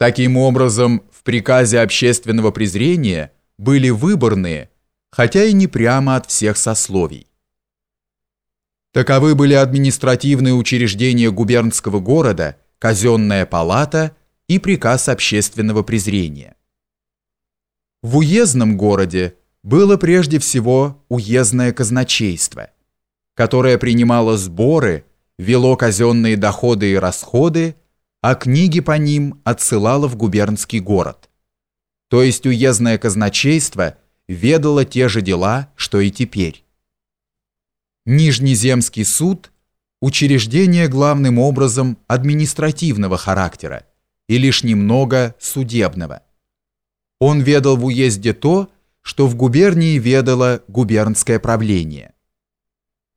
Таким образом, в приказе общественного презрения были выборные, хотя и не прямо от всех сословий. Таковы были административные учреждения губернского города, казенная палата и приказ общественного презрения. В уездном городе было прежде всего уездное казначейство, которое принимало сборы, вело казенные доходы и расходы, а книги по ним отсылало в губернский город. То есть уездное казначейство ведало те же дела, что и теперь. Нижнеземский суд – учреждение главным образом административного характера и лишь немного судебного. Он ведал в уезде то, что в губернии ведало губернское правление.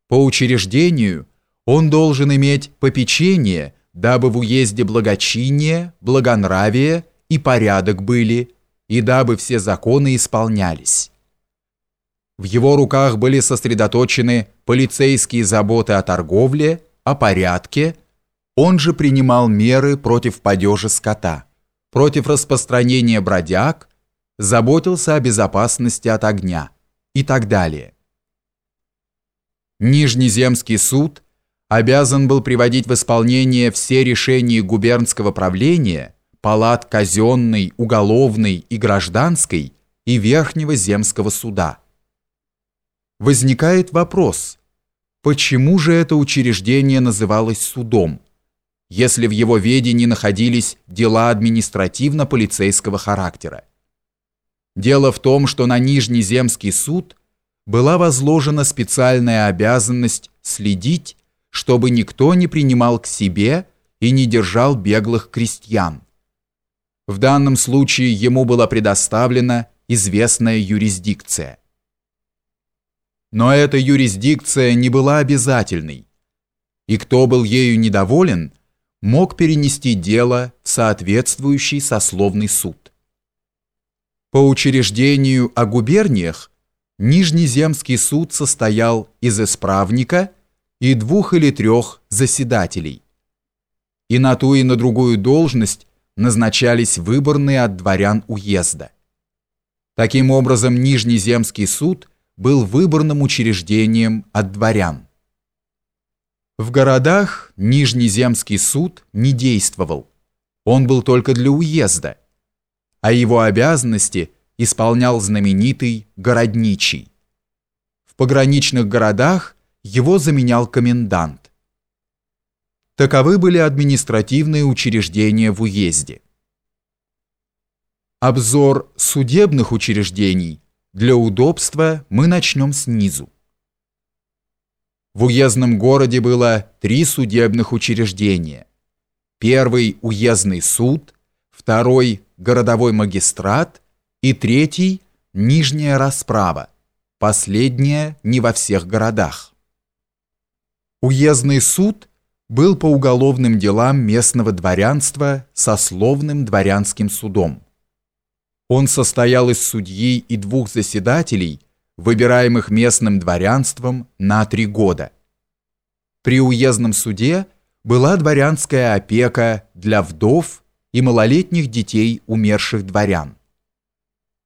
По учреждению он должен иметь попечение, дабы в уезде благочиние, благонравие и порядок были, и дабы все законы исполнялись. В его руках были сосредоточены полицейские заботы о торговле, о порядке, он же принимал меры против падежа скота, против распространения бродяг, заботился о безопасности от огня и так далее. Нижнеземский суд обязан был приводить в исполнение все решения губернского правления, палат казенной, уголовной и гражданской и Верхнего земского суда. Возникает вопрос, почему же это учреждение называлось судом, если в его ведении находились дела административно-полицейского характера? Дело в том, что на Нижний земский суд была возложена специальная обязанность следить, чтобы никто не принимал к себе и не держал беглых крестьян. В данном случае ему была предоставлена известная юрисдикция. Но эта юрисдикция не была обязательной, и кто был ею недоволен, мог перенести дело в соответствующий сословный суд. По учреждению о губерниях Нижнеземский суд состоял из исправника и двух или трех заседателей. И на ту и на другую должность назначались выборные от дворян уезда. Таким образом, Нижнеземский суд был выборным учреждением от дворян. В городах Нижнеземский суд не действовал. Он был только для уезда – а его обязанности исполнял знаменитый городничий. В пограничных городах его заменял комендант. Таковы были административные учреждения в уезде. Обзор судебных учреждений для удобства мы начнем снизу. В уездном городе было три судебных учреждения. Первый – уездный суд, второй городовой магистрат и третий – нижняя расправа, последняя не во всех городах. Уездный суд был по уголовным делам местного дворянства сословным дворянским судом. Он состоял из судьи и двух заседателей, выбираемых местным дворянством на три года. При уездном суде была дворянская опека для вдов и малолетних детей умерших дворян.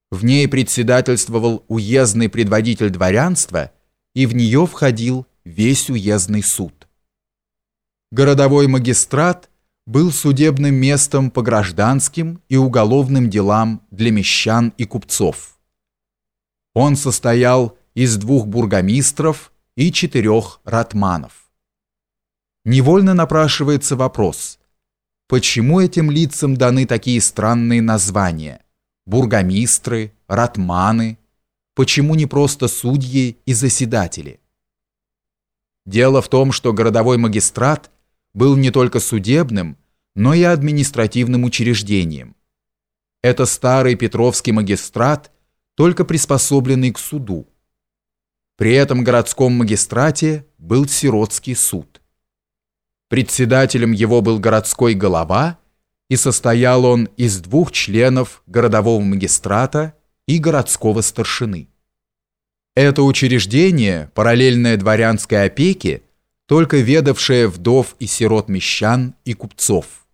В ней председательствовал уездный предводитель дворянства, и в нее входил весь уездный суд. Городовой магистрат был судебным местом по гражданским и уголовным делам для мещан и купцов. Он состоял из двух бургомистров и четырех ратманов. Невольно напрашивается вопрос – почему этим лицам даны такие странные названия? Бургомистры, ратманы, почему не просто судьи и заседатели? Дело в том, что городовой магистрат был не только судебным, но и административным учреждением. Это старый Петровский магистрат, только приспособленный к суду. При этом городском магистрате был сиротский суд. Председателем его был городской голова, и состоял он из двух членов городового магистрата и городского старшины. Это учреждение, параллельное дворянской опеке, только ведавшее вдов и сирот мещан и купцов.